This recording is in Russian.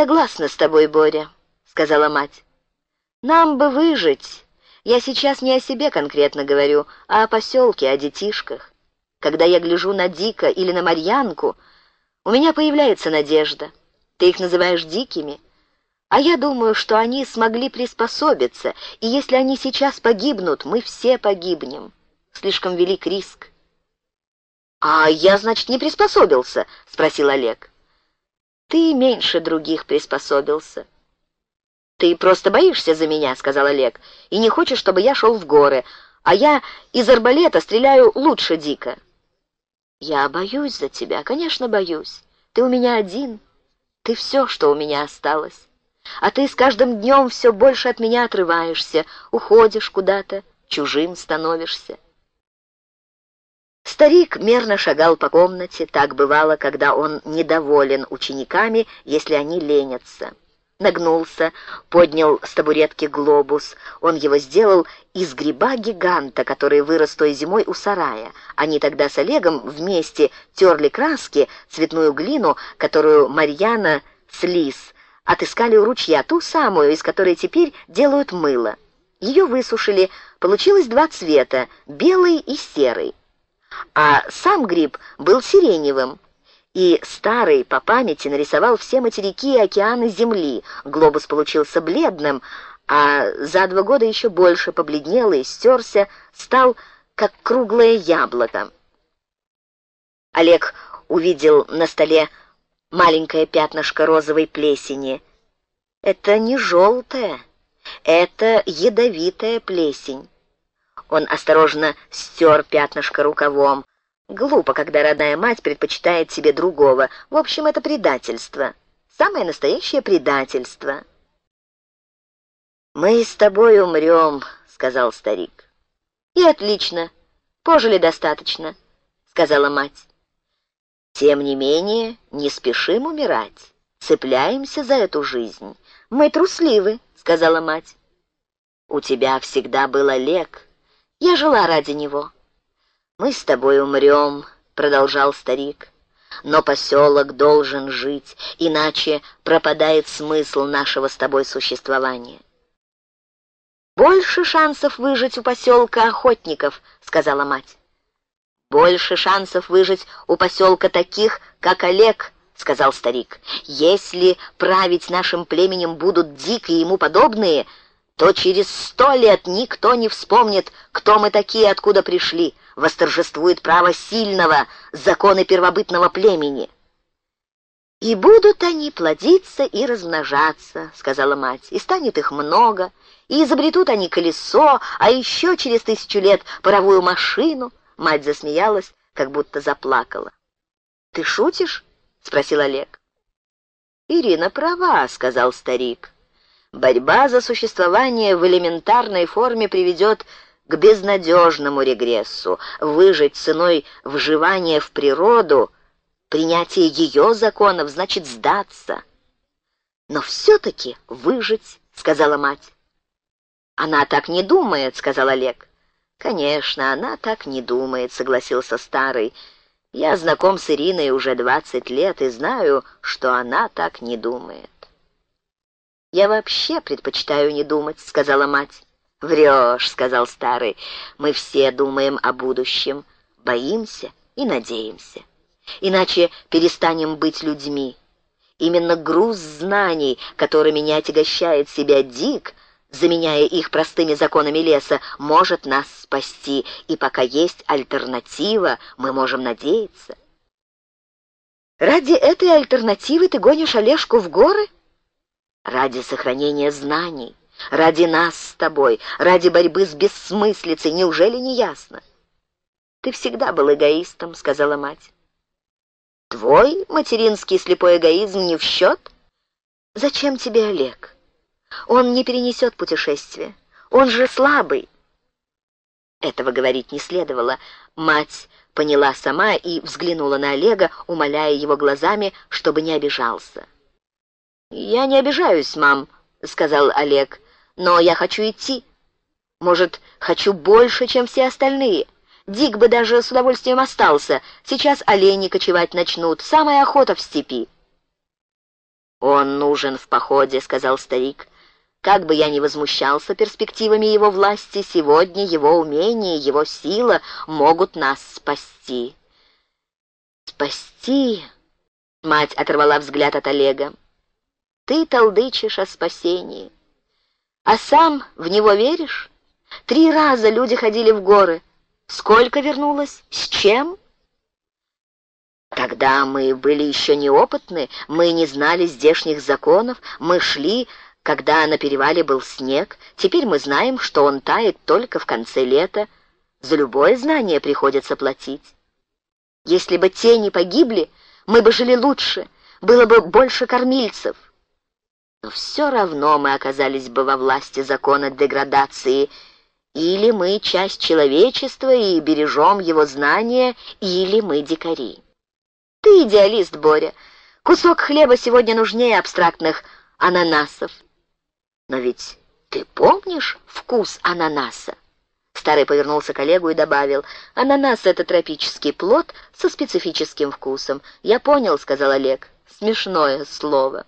согласна с тобой, Боря», — сказала мать. «Нам бы выжить. Я сейчас не о себе конкретно говорю, а о поселке, о детишках. Когда я гляжу на Дика или на Марьянку, у меня появляется надежда. Ты их называешь дикими, а я думаю, что они смогли приспособиться, и если они сейчас погибнут, мы все погибнем. Слишком велик риск». «А я, значит, не приспособился?» — спросил Олег. «Ты меньше других приспособился». «Ты просто боишься за меня», — сказал Олег, «и не хочешь, чтобы я шел в горы, а я из арбалета стреляю лучше Дика». «Я боюсь за тебя, конечно, боюсь. Ты у меня один. Ты все, что у меня осталось. А ты с каждым днем все больше от меня отрываешься, уходишь куда-то, чужим становишься». Старик мерно шагал по комнате, так бывало, когда он недоволен учениками, если они ленятся. Нагнулся, поднял с табуретки глобус. Он его сделал из гриба гиганта, который вырос той зимой у сарая. Они тогда с Олегом вместе терли краски, цветную глину, которую Марьяна слиз, отыскали у ручья, ту самую, из которой теперь делают мыло. Ее высушили, получилось два цвета — белый и серый а сам гриб был сиреневым. И старый по памяти нарисовал все материки и океаны Земли. Глобус получился бледным, а за два года еще больше побледнел и стерся, стал как круглое яблоко. Олег увидел на столе маленькое пятнышко розовой плесени. Это не желтая, это ядовитая плесень. Он осторожно стер пятнышко рукавом. Глупо, когда родная мать предпочитает себе другого. В общем, это предательство. Самое настоящее предательство. «Мы с тобой умрем», — сказал старик. «И отлично. Пожили достаточно», — сказала мать. «Тем не менее, не спешим умирать. Цепляемся за эту жизнь. Мы трусливы», — сказала мать. «У тебя всегда был Олег», я жила ради него. Мы с тобой умрем, продолжал старик. Но поселок должен жить, иначе пропадает смысл нашего с тобой существования. «Больше шансов выжить у поселка охотников», — сказала мать. «Больше шансов выжить у поселка таких, как Олег», — сказал старик. «Если править нашим племенем будут дикие ему подобные, то через сто лет никто не вспомнит, кто мы такие, откуда пришли. Восторжествует право сильного, законы первобытного племени. «И будут они плодиться и размножаться», — сказала мать, — «и станет их много, и изобретут они колесо, а еще через тысячу лет паровую машину». Мать засмеялась, как будто заплакала. «Ты шутишь?» — спросил Олег. «Ирина права», — сказал старик. Борьба за существование в элементарной форме приведет к безнадежному регрессу. Выжить ценой вживания в природу, принятие ее законов, значит сдаться. Но все-таки выжить, сказала мать. Она так не думает, сказал Олег. Конечно, она так не думает, согласился старый. Я знаком с Ириной уже двадцать лет и знаю, что она так не думает. «Я вообще предпочитаю не думать», — сказала мать. «Врешь», — сказал старый. «Мы все думаем о будущем, боимся и надеемся. Иначе перестанем быть людьми. Именно груз знаний, которыми не отягощает себя Дик, заменяя их простыми законами леса, может нас спасти, и пока есть альтернатива, мы можем надеяться». «Ради этой альтернативы ты гонишь Олежку в горы?» Ради сохранения знаний, ради нас с тобой, ради борьбы с бессмыслицей, неужели не ясно? Ты всегда был эгоистом, сказала мать. Твой материнский слепой эгоизм не в счет? Зачем тебе Олег? Он не перенесет путешествие. Он же слабый. Этого говорить не следовало. Мать поняла сама и взглянула на Олега, умоляя его глазами, чтобы не обижался. «Я не обижаюсь, мам», — сказал Олег, — «но я хочу идти. Может, хочу больше, чем все остальные. Дик бы даже с удовольствием остался. Сейчас олени кочевать начнут. Самая охота в степи». «Он нужен в походе», — сказал старик. «Как бы я ни возмущался перспективами его власти, сегодня его умение, его сила могут нас спасти». «Спасти?» — мать оторвала взгляд от Олега. «Ты толдычишь о спасении. А сам в него веришь? Три раза люди ходили в горы. Сколько вернулось? С чем?» Тогда мы были еще неопытны, мы не знали здешних законов, мы шли, когда на перевале был снег. Теперь мы знаем, что он тает только в конце лета. За любое знание приходится платить. Если бы те не погибли, мы бы жили лучше, было бы больше кормильцев. Все равно мы оказались бы во власти закона деградации, или мы часть человечества и бережем его знания, или мы дикари. Ты идеалист, Боря. Кусок хлеба сегодня нужнее абстрактных ананасов. Но ведь ты помнишь вкус ананаса? Старый повернулся к Олегу и добавил, «Ананас — это тропический плод со специфическим вкусом». «Я понял», — сказал Олег, — «смешное слово».